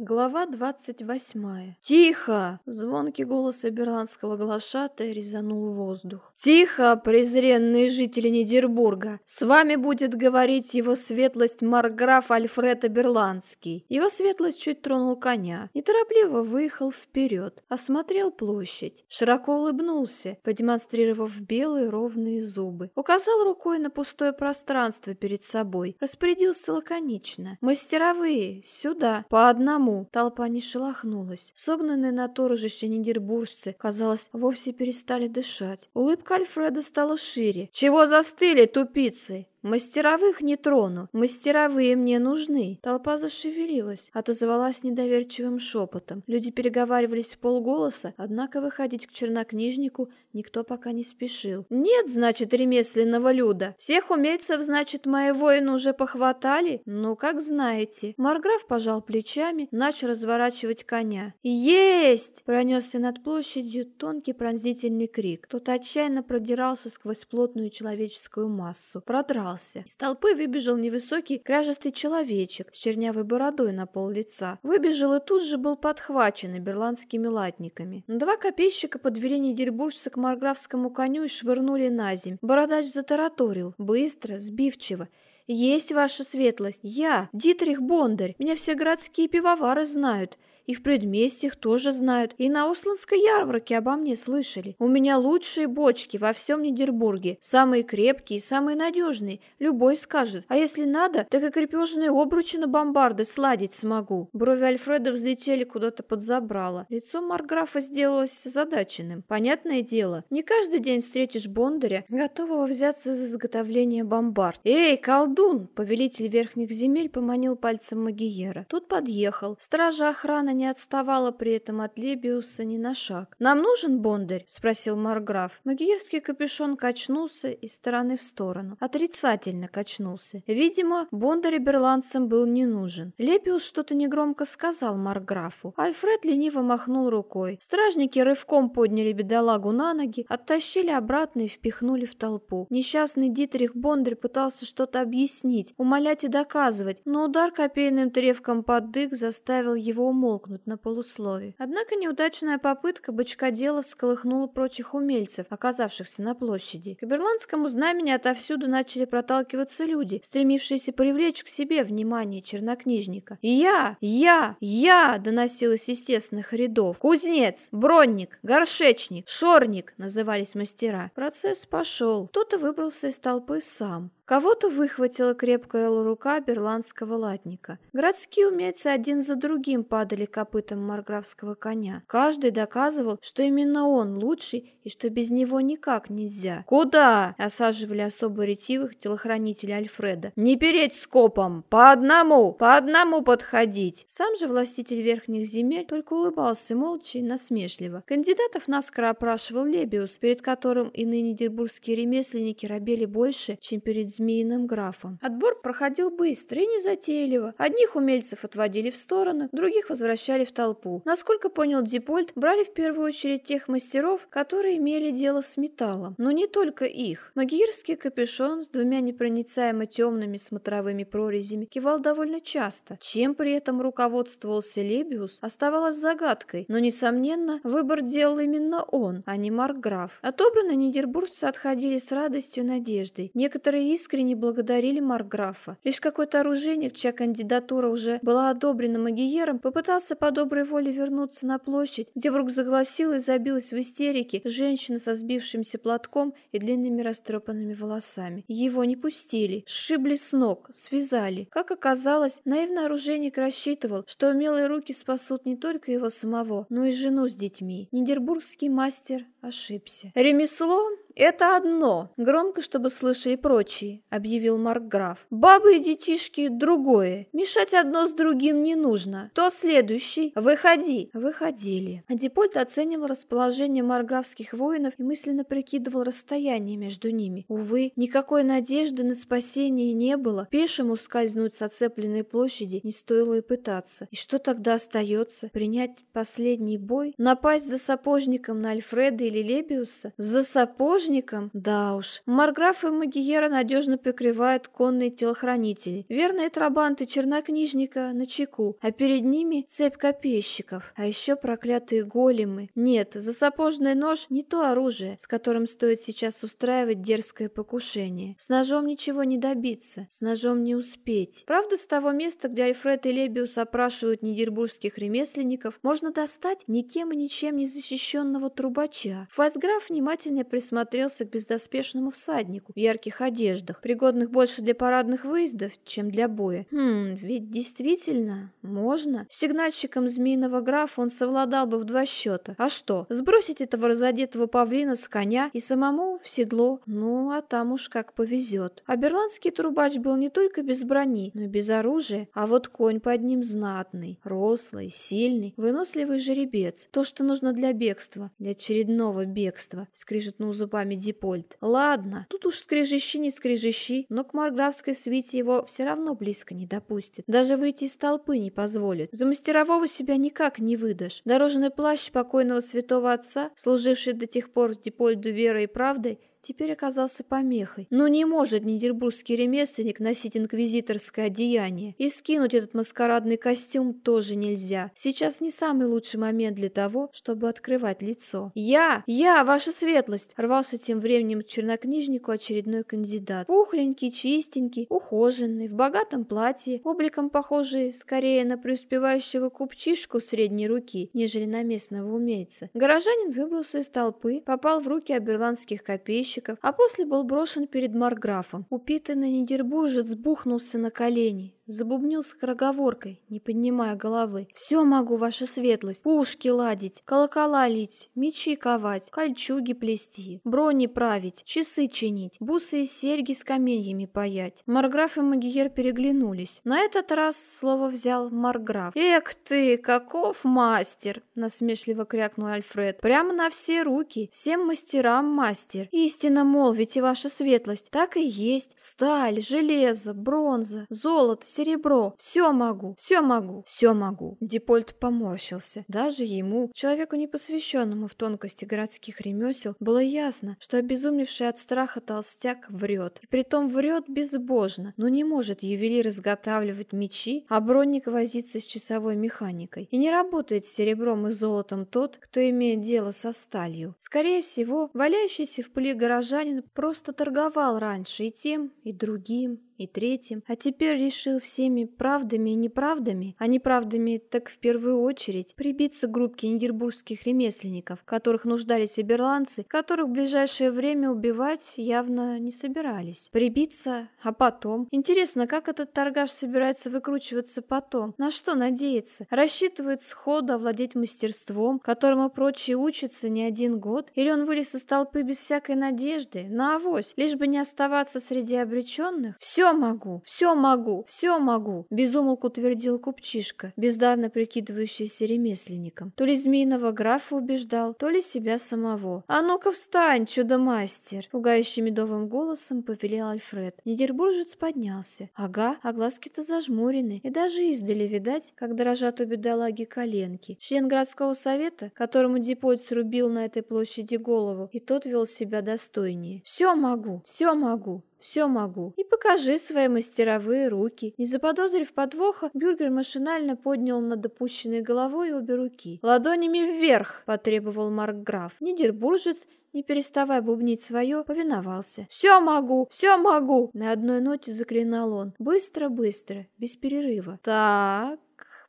Глава двадцать восьмая. «Тихо!» — звонкий голос оберландского глашатая резанул воздух. «Тихо, презренные жители Нидербурга! С вами будет говорить его светлость марграф Альфред Аберландский». Его светлость чуть тронул коня, неторопливо выехал вперед, осмотрел площадь, широко улыбнулся, продемонстрировав белые ровные зубы, указал рукой на пустое пространство перед собой, распорядился лаконично. «Мастеровые, сюда, по одному!» Одному. Толпа не шелохнулась. Согнанные на торжище нидербуржцы, казалось, вовсе перестали дышать. Улыбка Альфреда стала шире. «Чего застыли, тупицы? «Мастеровых не трону, мастеровые мне нужны». Толпа зашевелилась, отозвалась недоверчивым шепотом. Люди переговаривались в полголоса, однако выходить к чернокнижнику никто пока не спешил. «Нет, значит, ремесленного люда. Всех умельцев, значит, мои воины уже похватали? Ну, как знаете». Марграф пожал плечами, начал разворачивать коня. «Есть!» — пронесся над площадью тонкий пронзительный крик. Тот отчаянно продирался сквозь плотную человеческую массу. Продрал поднялся. Из толпы выбежал невысокий кряжестый человечек с чернявой бородой на пол лица. Выбежал и тут же был подхвачен берландскими латниками. Два копейщика подвели недельбуржца к марграфскому коню и швырнули на земь. Бородач затараторил, быстро, сбивчиво. «Есть ваша светлость! Я, Дитрих Бондарь! Меня все городские пивовары знают!» И в предместьях тоже знают. И на Усланской ярмарке обо мне слышали. У меня лучшие бочки во всем Нидербурге. Самые крепкие и самые надежные. Любой скажет. А если надо, так и крепежные обручи на бомбарды сладить смогу. Брови Альфреда взлетели куда-то под забрало. Лицо Марграфа сделалось задаченным. Понятное дело, не каждый день встретишь Бондаря, готового взяться за изготовление бомбард. «Эй, колдун!» Повелитель верхних земель поманил пальцем Магиера. Тут подъехал. Стража охраны не отставала при этом от Лебиуса ни на шаг. «Нам нужен Бондарь?» — спросил Марграф. Магиерский капюшон качнулся из стороны в сторону. Отрицательно качнулся. Видимо, Бондарь берландцам был не нужен. Лебиус что-то негромко сказал Марграфу. Альфред лениво махнул рукой. Стражники рывком подняли бедолагу на ноги, оттащили обратно и впихнули в толпу. Несчастный Дитрих Бондарь пытался что-то объяснить, умолять и доказывать, но удар копейным тревком под дых заставил его умолкнуть умолкнуть на полуслове. Однако неудачная попытка бочкодела всколыхнула прочих умельцев, оказавшихся на площади. К берландскому знамени отовсюду начали проталкиваться люди, стремившиеся привлечь к себе внимание чернокнижника. «Я! Я! Я!» доносилось из тесных рядов. «Кузнец! Бронник! Горшечник! Шорник!» назывались мастера. Процесс пошел. Кто-то выбрался из толпы сам. Кого-то выхватила крепкая рука берландского латника. Городские умельцы один за другим падали копытом марграфского коня. Каждый доказывал, что именно он лучший и что без него никак нельзя. «Куда?» — осаживали особо ретивых телохранителей Альфреда. «Не переть скопом! По одному! По одному подходить!» Сам же властитель верхних земель только улыбался молча и насмешливо. Кандидатов наскоро опрашивал Лебиус, перед которым иные нидербургские ремесленники робели больше, чем перед змеиным графом. Отбор проходил быстро и незатейливо. Одних умельцев отводили в сторону, других возвращали в толпу. Насколько понял Дипольт, брали в первую очередь тех мастеров, которые имели дело с металлом. Но не только их. Магирский капюшон с двумя непроницаемо темными смотровыми прорезями кивал довольно часто. Чем при этом руководствовался Лебиус, оставалось загадкой, но, несомненно, выбор делал именно он, а не Маркграф. Отобранные нидербуржцы отходили с радостью и надеждой. Некоторые из искренне благодарили Марграфа. Лишь какой-то оружейник, чья кандидатура уже была одобрена Магиером, попытался по доброй воле вернуться на площадь, где вдруг загласила и забилась в истерике женщина со сбившимся платком и длинными растрепанными волосами. Его не пустили, сшибли с ног, связали. Как оказалось, наивный оружейник рассчитывал, что умелые руки спасут не только его самого, но и жену с детьми. Нидербургский мастер ошибся. Ремесло «Это одно, громко, чтобы слышали прочие», — объявил Маркграф. «Бабы и детишки — другое. Мешать одно с другим не нужно. Кто следующий? Выходи!» Выходили. Адипольт оценивал расположение марграфских воинов и мысленно прикидывал расстояние между ними. Увы, никакой надежды на спасение не было. Пешему скользнуть с оцепленной площади не стоило и пытаться. И что тогда остается? Принять последний бой? Напасть за сапожником на Альфреда или Лебиуса? За сапожника? Чернокнижникам? Да уж. Марграфа и Магиера надежно прикрывают конные телохранители. Верные трабанты чернокнижника на чеку, а перед ними цепь копейщиков. А еще проклятые големы. Нет, за сапожный нож не то оружие, с которым стоит сейчас устраивать дерзкое покушение. С ножом ничего не добиться, с ножом не успеть. Правда, с того места, где Альфред и Лебиус опрашивают нидербургских ремесленников, можно достать никем и ничем не защищенного трубача. Фальцграф внимательно присмотрелся к бездоспешному всаднику в ярких одеждах, пригодных больше для парадных выездов, чем для боя. Хм, ведь действительно, можно. С сигнальщиком змеиного графа он совладал бы в два счета. А что, сбросить этого разодетого павлина с коня и самому в седло? Ну, а там уж как повезет. А берландский трубач был не только без брони, но и без оружия, а вот конь под ним знатный, рослый, сильный, выносливый жеребец. То, что нужно для бегства, для очередного бегства, скрижетнул зубами Дипольт. Ладно, тут уж скрежещи не скрежещи, но к марграфской свите его все равно близко не допустит. Даже выйти из толпы не позволит. За мастерового себя никак не выдашь. Дорожный плащ покойного святого отца, служивший до тех пор Дипольду верой и правдой, теперь оказался помехой. Но не может нидербургский ремесленник носить инквизиторское одеяние. И скинуть этот маскарадный костюм тоже нельзя. Сейчас не самый лучший момент для того, чтобы открывать лицо. «Я! Я! Ваша светлость!» Рвался тем временем к чернокнижнику очередной кандидат. Пухленький, чистенький, ухоженный, в богатом платье, обликом похожий скорее на преуспевающего купчишку средней руки, нежели на местного умельца. Горожанин выбрался из толпы, попал в руки аберландских копейщиков, извозчиков, а после был брошен перед марграфом. Упитанный нидербуржец бухнулся на колени, Забубнил скороговоркой, не поднимая головы. «Все могу, ваша светлость. Пушки ладить, колокола лить, мечи ковать, кольчуги плести, брони править, часы чинить, бусы и серьги с каменьями паять». Марграф и Магиер переглянулись. На этот раз слово взял Марграф. «Эк ты, каков мастер!» — насмешливо крякнул Альфред. «Прямо на все руки, всем мастерам мастер. Истинно молвите, ваша светлость, так и есть. Сталь, железо, бронза, золото, серебро. Все могу, все могу, все могу. Дипольт поморщился. Даже ему, человеку непосвященному в тонкости городских ремесел, было ясно, что обезумевший от страха толстяк врет. И притом врет безбожно, но не может ювелир изготавливать мечи, а бронник возиться с часовой механикой. И не работает с серебром и золотом тот, кто имеет дело со сталью. Скорее всего, валяющийся в пыли горожанин просто торговал раньше и тем, и другим, и третьим, а теперь решил всеми правдами и неправдами, а неправдами так в первую очередь, прибиться к группке нидербургских ремесленников, которых нуждались оберландцы, которых в ближайшее время убивать явно не собирались. Прибиться, а потом? Интересно, как этот торгаш собирается выкручиваться потом? На что надеется? Рассчитывает сходу овладеть мастерством, которому прочие учатся не один год? Или он вылез из толпы без всякой надежды? На авось, лишь бы не оставаться среди обреченных? Все все могу, все могу, все могу!» Безумолку твердил купчишка, бездарно прикидывающийся ремесленником. То ли змеиного графа убеждал, то ли себя самого. «А ну-ка встань, чудо-мастер!» Пугающим медовым голосом повелел Альфред. Нидербуржец поднялся. Ага, а глазки-то зажмурены. И даже издали видать, как дрожат у бедолаги коленки. Член городского совета, которому Дипольт срубил на этой площади голову, и тот вел себя достойнее. «Все могу, все могу!» Все могу. И покажи свои мастеровые руки. Не заподозрив подвоха, Бюргер машинально поднял над опущенной головой обе руки. Ладонями вверх, потребовал Маркграф. Нидербуржец не переставая бубнить свое, повиновался. «Все могу! Все могу!» На одной ноте заклинал он. Быстро-быстро, без перерыва. «Так...»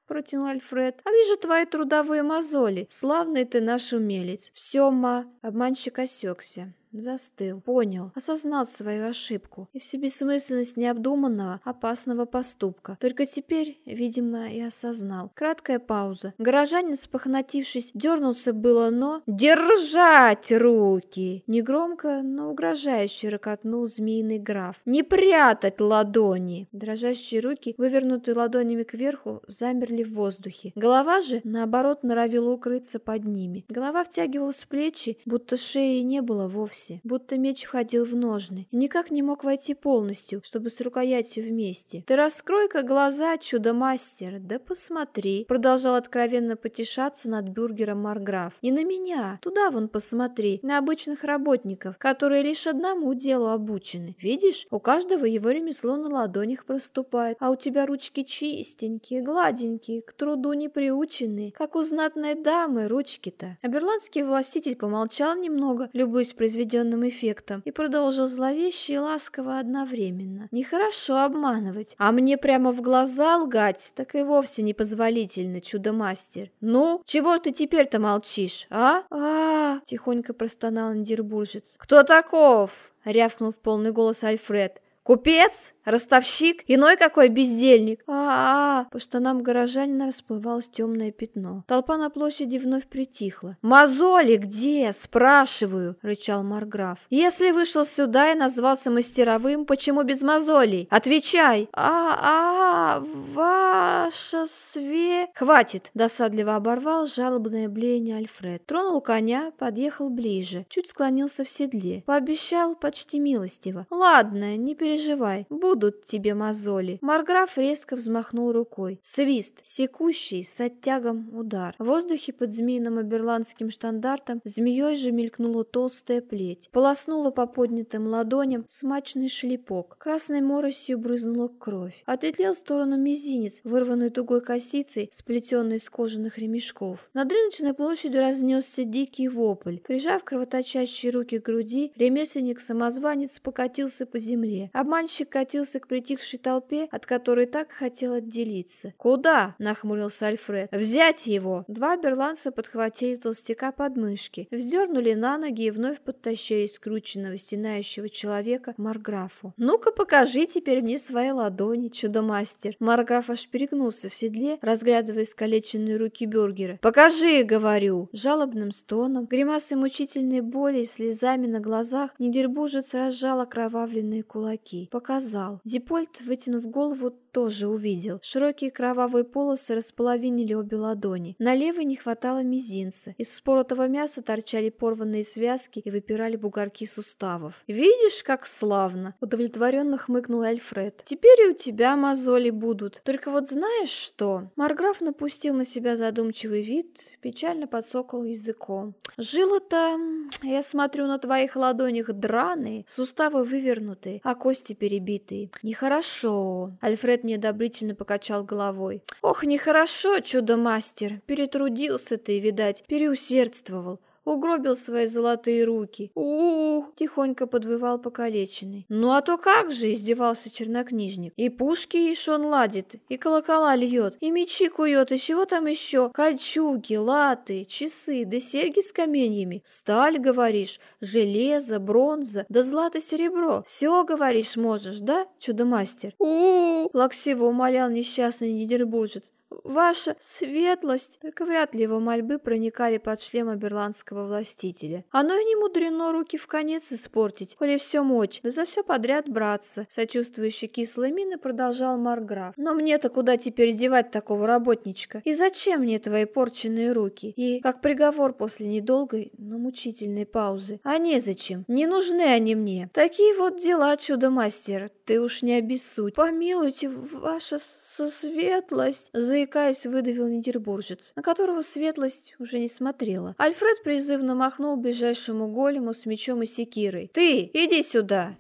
протянул Альфред. «А где же твои трудовые мозоли? Славный ты наш умелец!» «Все, ма!» Обманщик осекся. Застыл, понял, осознал свою ошибку и всю бессмысленность необдуманного, опасного поступка. Только теперь, видимо, и осознал. Краткая пауза. Горожанин, спохнатившись, дернулся было, но... «Держать руки!» Негромко, но угрожающе рокотнул змеиный граф. «Не прятать ладони!» Дрожащие руки, вывернутые ладонями кверху, замерли в воздухе. Голова же, наоборот, норовила укрыться под ними. Голова втягивалась в плечи, будто шеи не было вовсе вовсе, будто меч входил в ножны и никак не мог войти полностью, чтобы с рукоятью вместе. «Ты раскрой-ка глаза, чудо-мастер, да посмотри!» Продолжал откровенно потешаться над бюргером Марграф. «Не на меня, туда вон посмотри, на обычных работников, которые лишь одному делу обучены. Видишь, у каждого его ремесло на ладонях проступает, а у тебя ручки чистенькие, гладенькие, к труду не приученные, как у знатной дамы ручки-то». Аберландский властитель помолчал немного, любуясь произведенным эффектом, и продолжил зловеще и ласково одновременно. «Нехорошо обманывать, а мне прямо в глаза лгать, так и вовсе непозволительно, чудо-мастер. Ну, чего ты теперь-то молчишь, а?» «А-а-а!» — тихонько простонал Андербуржец. «Кто таков?» — рявкнул в полный голос Альфред. «Купец? Ростовщик? Иной какой бездельник?» а, -а, -а По штанам горожанина расплывалось темное пятно. Толпа на площади вновь притихла. «Мозоли где?» «Спрашиваю!» — рычал Марграф. «Если вышел сюда и назвался мастеровым, почему без мозолей? Отвечай!» «А-а, ваша све...» «Хватит!» — досадливо оборвал жалобное блеяние Альфред. Тронул коня, подъехал ближе, чуть склонился в седле. Пообещал почти милостиво. «Ладно, не переживай переживай, будут тебе мозоли. Марграф резко взмахнул рукой. Свист, секущий, с оттягом удар. В воздухе под змеиным аберландским штандартом змеей же мелькнула толстая плеть. Полоснула по поднятым ладоням смачный шлепок. Красной моросью брызнула кровь. Отлетел в сторону мизинец, вырванный тугой косицей, сплетенной из кожаных ремешков. Над рыночной площадью разнесся дикий вопль. Прижав кровоточащие руки к груди, ремесленник-самозванец покатился по земле. Обманщик катился к притихшей толпе, от которой так хотел отделиться. «Куда?» — нахмурился Альфред. «Взять его!» Два берланца подхватили толстяка под мышки, вздернули на ноги и вновь подтащили скрученного, стенающего человека Марграфу. «Ну-ка покажи теперь мне свои ладони, чудо-мастер!» Марграф аж перегнулся в седле, разглядывая искалеченные руки бюргера. «Покажи!» — говорю! Жалобным стоном, гримасой мучительной боли и слезами на глазах Нидербужец разжал окровавленные кулаки показал. Зипольд, вытянув голову, тоже увидел. Широкие кровавые полосы располовинили обе ладони. На левой не хватало мизинца. Из споротого мяса торчали порванные связки и выпирали бугорки суставов. «Видишь, как славно!» — удовлетворенно хмыкнул Альфред. «Теперь и у тебя мозоли будут. Только вот знаешь что?» Марграф напустил на себя задумчивый вид, печально подсокал языком. «Жилы-то, я смотрю, на твоих ладонях драные, суставы вывернутые, а кости перебитые. Нехорошо!» Альфред Фред неодобрительно покачал головой. «Ох, нехорошо, чудо-мастер. Перетрудился ты, видать, переусердствовал угробил свои золотые руки. у тихонько подвывал покалеченный. «Ну а то как же!» — издевался чернокнижник. «И пушки ишь он ладит, и колокола льет, и мечи кует, и чего там еще? Кольчуги, латы, часы, да серьги с каменьями. Сталь, говоришь, железо, бронза, да злато-серебро. Все, говоришь, можешь, да, чудо-мастер?» «У-у-у!» — умолял несчастный нидербуржец. «Ваша светлость!» Только вряд ли его мольбы проникали под шлем аберландского властителя. Оно и не мудрено руки в конец испортить, коли все мочь, да за все подряд браться. Сочувствующий кислой мины продолжал Марграф. «Но мне-то куда теперь девать такого работничка? И зачем мне твои порченные руки?» И, как приговор после недолгой, но мучительной паузы, «А незачем, не нужны они мне. Такие вот дела, чудо-мастер, ты уж не обессудь. Помилуйте, ваша светлость!» Заикаясь, выдавил Нидербуржец, на которого светлость уже не смотрела. Альфред призывно махнул ближайшему голему с мечом и секирой. «Ты, иди сюда!»